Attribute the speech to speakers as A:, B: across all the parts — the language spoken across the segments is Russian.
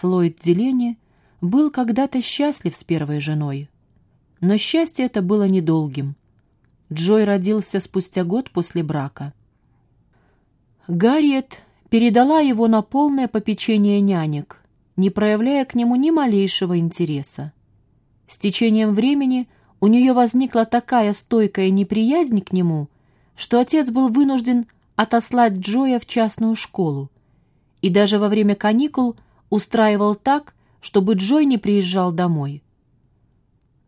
A: Флойд Делени был когда-то счастлив с первой женой. Но счастье это было недолгим. Джой родился спустя год после брака. Гарриет передала его на полное попечение нянек, не проявляя к нему ни малейшего интереса. С течением времени у нее возникла такая стойкая неприязнь к нему, что отец был вынужден отослать Джоя в частную школу и даже во время каникул устраивал так, чтобы Джой не приезжал домой.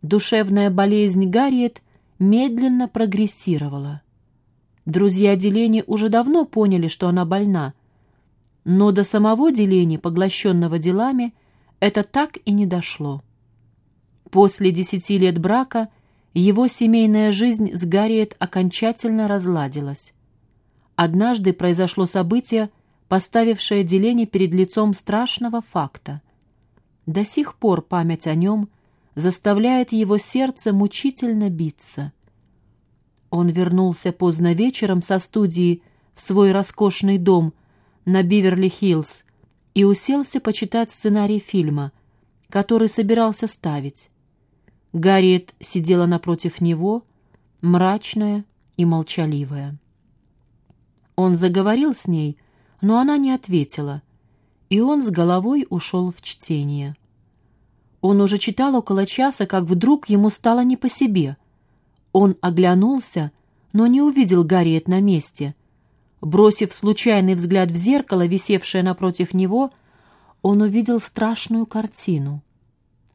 A: Душевная болезнь Гарриет медленно прогрессировала. Друзья Делени уже давно поняли, что она больна, но до самого Делени, поглощенного делами, это так и не дошло. После десяти лет брака его семейная жизнь с Гарриет окончательно разладилась. Однажды произошло событие, поставившее Делени перед лицом страшного факта. До сих пор память о нем заставляет его сердце мучительно биться. Он вернулся поздно вечером со студии в свой роскошный дом на Биверли-Хиллз и уселся почитать сценарий фильма, который собирался ставить. Гарриет сидела напротив него, мрачная и молчаливая. Он заговорил с ней, но она не ответила, и он с головой ушел в чтение. Он уже читал около часа, как вдруг ему стало не по себе. Он оглянулся, но не увидел Гарриет на месте. Бросив случайный взгляд в зеркало, висевшее напротив него, он увидел страшную картину.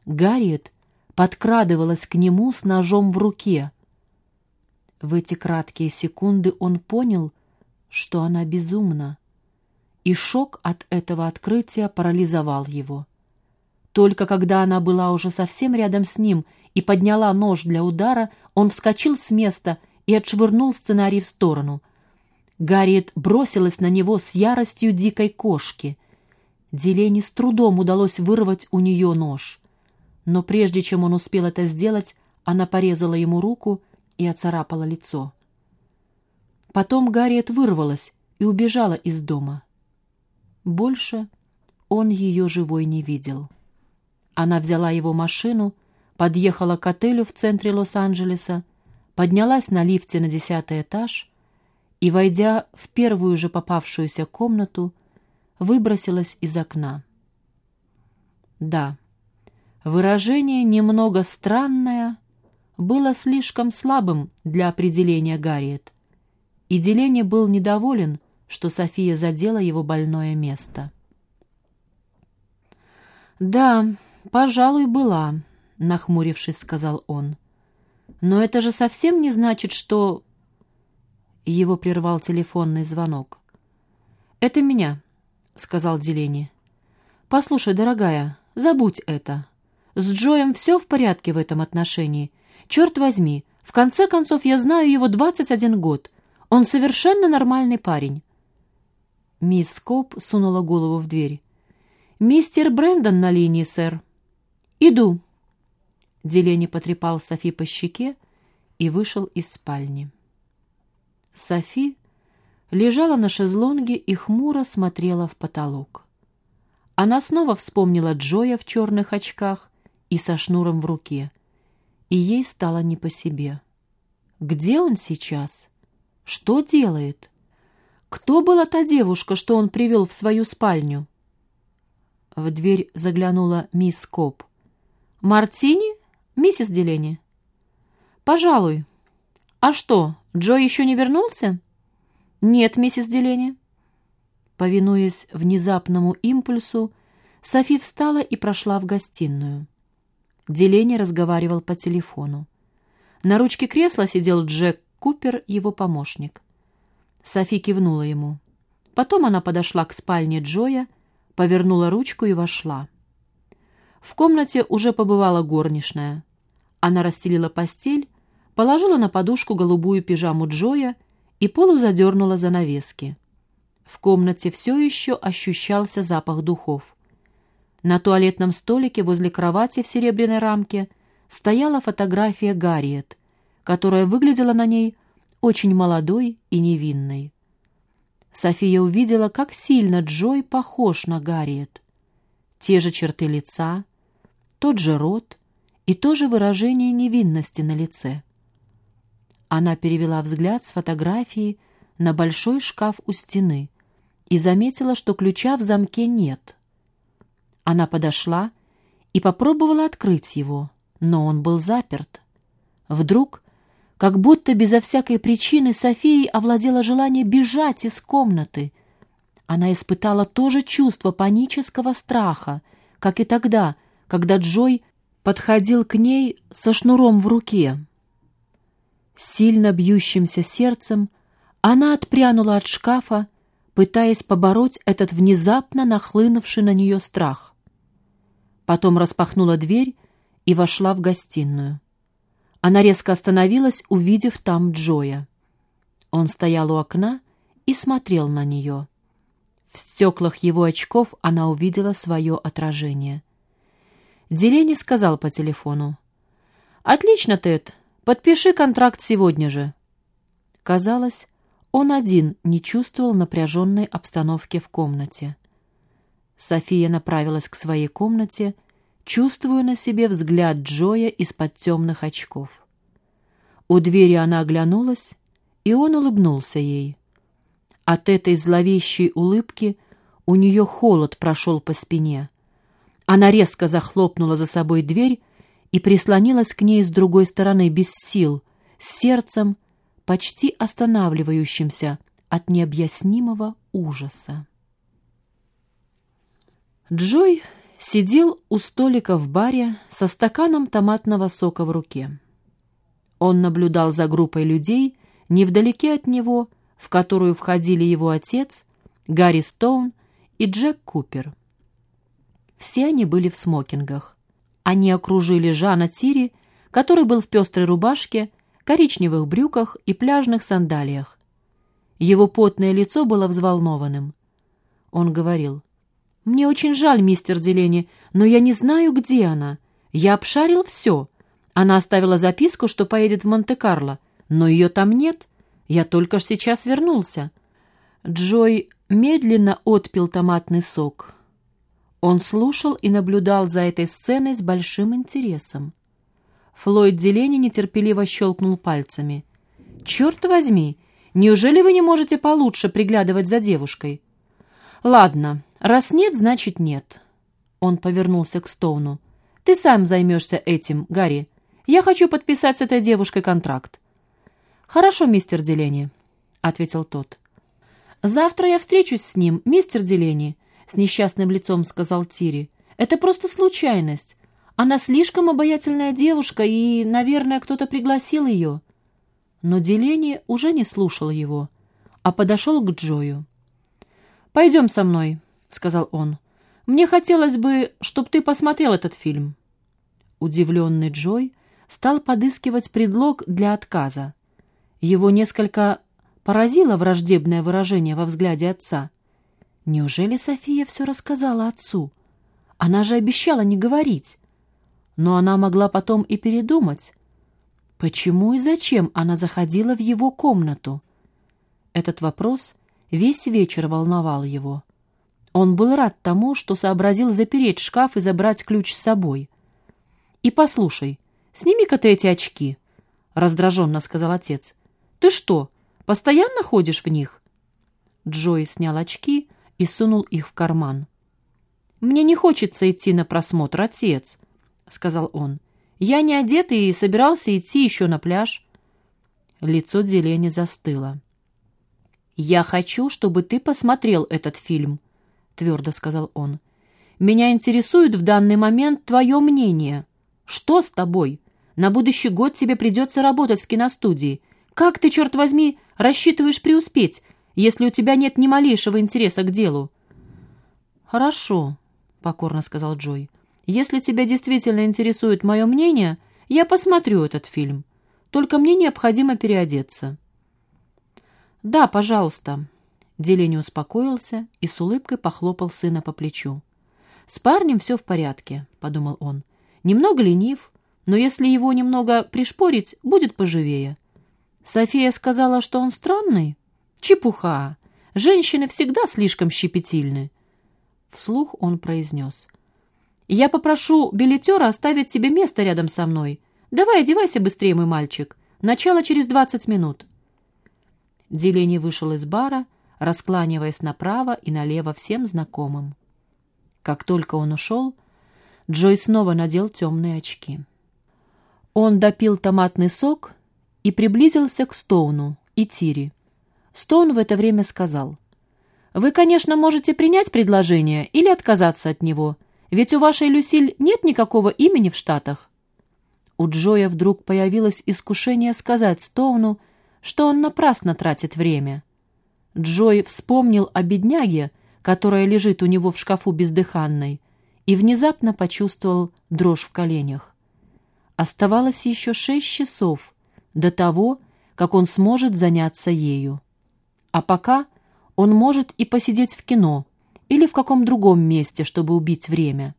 A: Гарриет подкрадывалась к нему с ножом в руке. В эти краткие секунды он понял, что она безумна, и шок от этого открытия парализовал его. Только когда она была уже совсем рядом с ним и подняла нож для удара, он вскочил с места и отшвырнул сценарий в сторону. Гарриет бросилась на него с яростью дикой кошки. Делене с трудом удалось вырвать у нее нож. Но прежде чем он успел это сделать, она порезала ему руку и оцарапала лицо. Потом Гарриет вырвалась и убежала из дома. Больше он ее живой не видел. Она взяла его машину, подъехала к отелю в центре Лос-Анджелеса, поднялась на лифте на десятый этаж и, войдя в первую же попавшуюся комнату, выбросилась из окна. Да, выражение немного странное было слишком слабым для определения Гарриет, и Деление был недоволен, что София задела его больное место. «Да, пожалуй, была», — нахмурившись, сказал он. «Но это же совсем не значит, что...» Его прервал телефонный звонок. «Это меня», — сказал Делени. «Послушай, дорогая, забудь это. С Джоем все в порядке в этом отношении. Черт возьми, в конце концов, я знаю его 21 год. Он совершенно нормальный парень». Мисс Коп сунула голову в дверь. «Мистер Брэндон на линии, сэр». «Иду». Делени потрепал Софи по щеке и вышел из спальни. Софи лежала на шезлонге и хмуро смотрела в потолок. Она снова вспомнила Джоя в черных очках и со шнуром в руке, и ей стало не по себе. Где он сейчас? Что делает? Кто была та девушка, что он привел в свою спальню? В дверь заглянула мисс Коп. «Мартини? Миссис Делени?» «Пожалуй. А что, Джо еще не вернулся?» «Нет, миссис Делени». Повинуясь внезапному импульсу, Софи встала и прошла в гостиную. Делени разговаривал по телефону. На ручке кресла сидел Джек Купер, его помощник. Софи кивнула ему. Потом она подошла к спальне Джоя, повернула ручку и вошла. В комнате уже побывала горничная. Она расстелила постель, положила на подушку голубую пижаму Джоя и полузадернула занавески. В комнате все еще ощущался запах духов. На туалетном столике возле кровати в серебряной рамке стояла фотография Гарриет, которая выглядела на ней очень молодой и невинной. София увидела, как сильно Джой похож на Гарриет. те же черты лица, тот же рот и то же выражение невинности на лице. Она перевела взгляд с фотографии на большой шкаф у стены и заметила, что ключа в замке нет. Она подошла и попробовала открыть его, но он был заперт. Вдруг, как будто безо всякой причины, Софией овладело желание бежать из комнаты. Она испытала то же чувство панического страха, как и тогда, когда Джой подходил к ней со шнуром в руке. Сильно бьющимся сердцем она отпрянула от шкафа, пытаясь побороть этот внезапно нахлынувший на нее страх. Потом распахнула дверь и вошла в гостиную. Она резко остановилась, увидев там Джоя. Он стоял у окна и смотрел на нее. В стеклах его очков она увидела свое отражение. Делени сказал по телефону. «Отлично, Тед. Подпиши контракт сегодня же». Казалось, он один не чувствовал напряженной обстановки в комнате. София направилась к своей комнате, чувствуя на себе взгляд Джоя из-под темных очков. У двери она оглянулась, и он улыбнулся ей. От этой зловещей улыбки у нее холод прошел по спине. Она резко захлопнула за собой дверь и прислонилась к ней с другой стороны без сил, с сердцем, почти останавливающимся от необъяснимого ужаса. Джой сидел у столика в баре со стаканом томатного сока в руке. Он наблюдал за группой людей невдалеке от него, в которую входили его отец, Гарри Стоун и Джек Купер. Все они были в смокингах. Они окружили Жана Тири, который был в пестрой рубашке, коричневых брюках и пляжных сандалиях. Его потное лицо было взволнованным. Он говорил, «Мне очень жаль, мистер Делени, но я не знаю, где она. Я обшарил все. Она оставила записку, что поедет в Монте-Карло, но ее там нет. Я только сейчас вернулся». Джой медленно отпил томатный сок. Он слушал и наблюдал за этой сценой с большим интересом. Флойд Делени нетерпеливо щелкнул пальцами. «Черт возьми! Неужели вы не можете получше приглядывать за девушкой?» «Ладно, раз нет, значит нет». Он повернулся к Стоуну. «Ты сам займешься этим, Гарри. Я хочу подписать с этой девушкой контракт». «Хорошо, мистер Делени», — ответил тот. «Завтра я встречусь с ним, мистер Делени», — с несчастным лицом сказал Тири. «Это просто случайность. Она слишком обаятельная девушка, и, наверное, кто-то пригласил ее». Но Делени уже не слушал его, а подошел к Джою. «Пойдем со мной», — сказал он. «Мне хотелось бы, чтобы ты посмотрел этот фильм». Удивленный Джой стал подыскивать предлог для отказа. Его несколько поразило враждебное выражение во взгляде отца. Неужели София все рассказала отцу? Она же обещала не говорить. Но она могла потом и передумать. Почему и зачем она заходила в его комнату? Этот вопрос весь вечер волновал его. Он был рад тому, что сообразил запереть шкаф и забрать ключ с собой. «И послушай, сними-ка ты эти очки», — раздраженно сказал отец. «Ты что, постоянно ходишь в них?» Джой снял очки и сунул их в карман. «Мне не хочется идти на просмотр, отец», — сказал он. «Я не одет и собирался идти еще на пляж». Лицо Делени застыло. «Я хочу, чтобы ты посмотрел этот фильм», — твердо сказал он. «Меня интересует в данный момент твое мнение. Что с тобой? На будущий год тебе придется работать в киностудии. Как ты, черт возьми, рассчитываешь преуспеть, если у тебя нет ни малейшего интереса к делу?» «Хорошо», — покорно сказал Джой. «Если тебя действительно интересует мое мнение, я посмотрю этот фильм. Только мне необходимо переодеться». «Да, пожалуйста». Делени успокоился и с улыбкой похлопал сына по плечу. «С парнем все в порядке», — подумал он. «Немного ленив, но если его немного пришпорить, будет поживее. София сказала, что он странный? Чепуха! Женщины всегда слишком щепетильны. Вслух он произнес. Я попрошу билетера оставить тебе место рядом со мной. Давай, одевайся быстрее, мой мальчик. Начало через двадцать минут». Делени вышел из бара, раскланиваясь направо и налево всем знакомым. Как только он ушел, Джой снова надел темные очки. Он допил томатный сок и приблизился к Стоуну и Тири. Стоун в это время сказал, «Вы, конечно, можете принять предложение или отказаться от него, ведь у вашей Люсиль нет никакого имени в Штатах». У Джоя вдруг появилось искушение сказать Стоуну, что он напрасно тратит время. Джой вспомнил о бедняге, которая лежит у него в шкафу бездыханной, и внезапно почувствовал дрожь в коленях. Оставалось еще шесть часов до того, как он сможет заняться ею. А пока он может и посидеть в кино или в каком другом месте, чтобы убить время.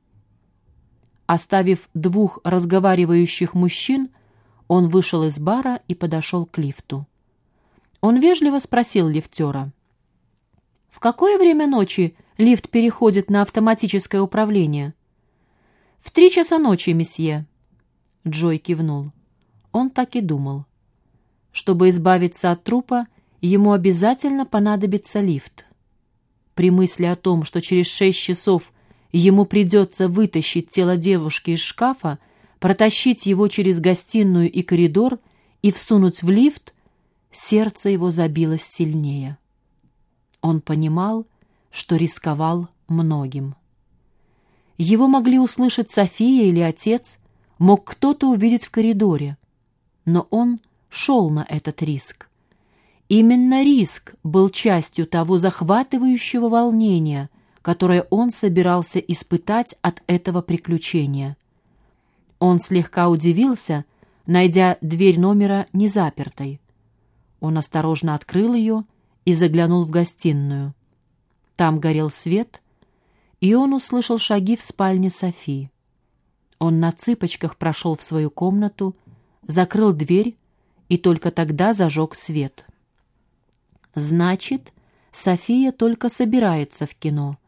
A: Оставив двух разговаривающих мужчин, он вышел из бара и подошел к лифту. Он вежливо спросил лифтера. «В какое время ночи лифт переходит на автоматическое управление?» «В три часа ночи, месье». Джой кивнул. Он так и думал. Чтобы избавиться от трупа, ему обязательно понадобится лифт. При мысли о том, что через шесть часов ему придется вытащить тело девушки из шкафа, протащить его через гостиную и коридор и всунуть в лифт, сердце его забилось сильнее. Он понимал, что рисковал многим. Его могли услышать София или отец, мог кто-то увидеть в коридоре, но он шел на этот риск. Именно риск был частью того захватывающего волнения, которое он собирался испытать от этого приключения. Он слегка удивился, найдя дверь номера незапертой. Он осторожно открыл ее и заглянул в гостиную. Там горел свет, и он услышал шаги в спальне Софии. Он на цыпочках прошел в свою комнату, закрыл дверь и только тогда зажег свет. Значит, София только собирается в кино.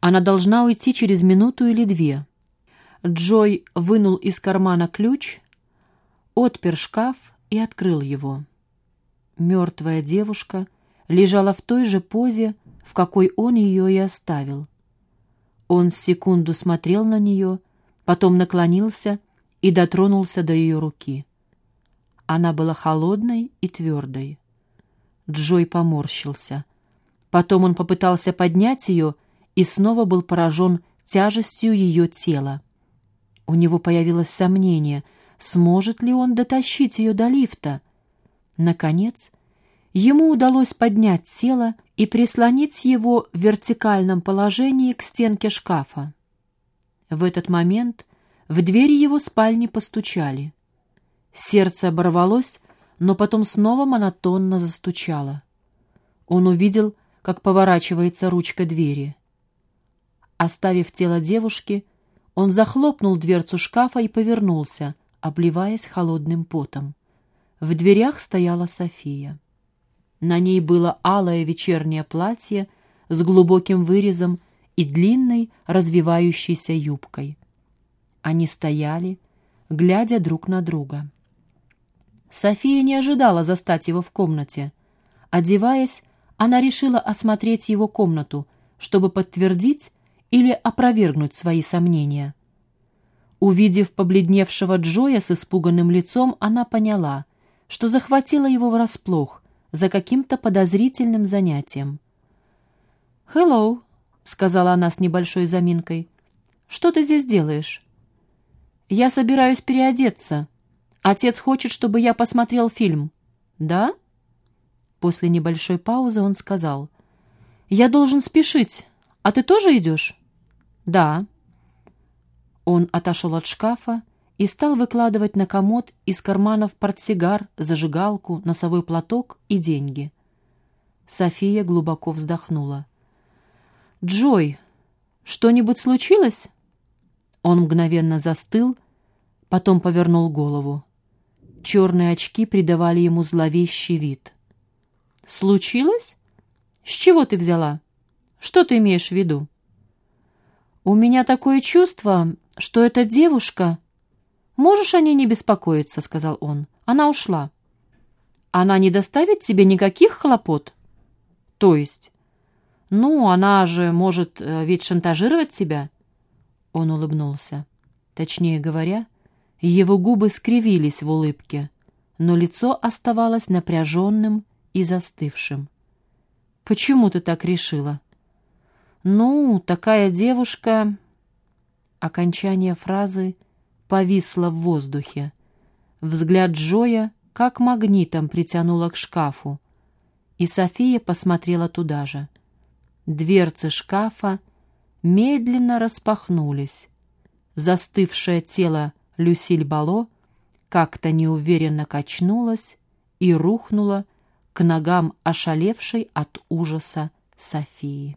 A: Она должна уйти через минуту или две. Джой вынул из кармана ключ, отпер шкаф и открыл его. Мертвая девушка лежала в той же позе, в какой он ее и оставил. Он секунду смотрел на нее, потом наклонился и дотронулся до ее руки. Она была холодной и твердой. Джой поморщился. Потом он попытался поднять ее и снова был поражен тяжестью ее тела. У него появилось сомнение, сможет ли он дотащить ее до лифта — Наконец, ему удалось поднять тело и прислонить его в вертикальном положении к стенке шкафа. В этот момент в дверь его спальни постучали. Сердце оборвалось, но потом снова монотонно застучало. Он увидел, как поворачивается ручка двери. Оставив тело девушки, он захлопнул дверцу шкафа и повернулся, обливаясь холодным потом. В дверях стояла София. На ней было алое вечернее платье с глубоким вырезом и длинной развивающейся юбкой. Они стояли, глядя друг на друга. София не ожидала застать его в комнате. Одеваясь, она решила осмотреть его комнату, чтобы подтвердить или опровергнуть свои сомнения. Увидев побледневшего Джоя с испуганным лицом, она поняла — что захватило его врасплох за каким-то подозрительным занятием. «Hello», — сказала она с небольшой заминкой. «Что ты здесь делаешь?» «Я собираюсь переодеться. Отец хочет, чтобы я посмотрел фильм». «Да?» После небольшой паузы он сказал. «Я должен спешить. А ты тоже идешь?» «Да». Он отошел от шкафа и стал выкладывать на комод из карманов портсигар, зажигалку, носовой платок и деньги. София глубоко вздохнула. «Джой, что-нибудь случилось?» Он мгновенно застыл, потом повернул голову. Черные очки придавали ему зловещий вид. «Случилось? С чего ты взяла? Что ты имеешь в виду?» «У меня такое чувство, что эта девушка...» «Можешь о ней не беспокоиться», — сказал он. «Она ушла». «Она не доставит тебе никаких хлопот?» «То есть?» «Ну, она же может э, ведь шантажировать тебя?» Он улыбнулся. Точнее говоря, его губы скривились в улыбке, но лицо оставалось напряженным и застывшим. «Почему ты так решила?» «Ну, такая девушка...» Окончание фразы повисло в воздухе. Взгляд Джоя как магнитом притянуло к шкафу, и София посмотрела туда же. Дверцы шкафа медленно распахнулись. Застывшее тело Люсиль Бало как-то неуверенно качнулось и рухнуло к ногам ошалевшей от ужаса Софии.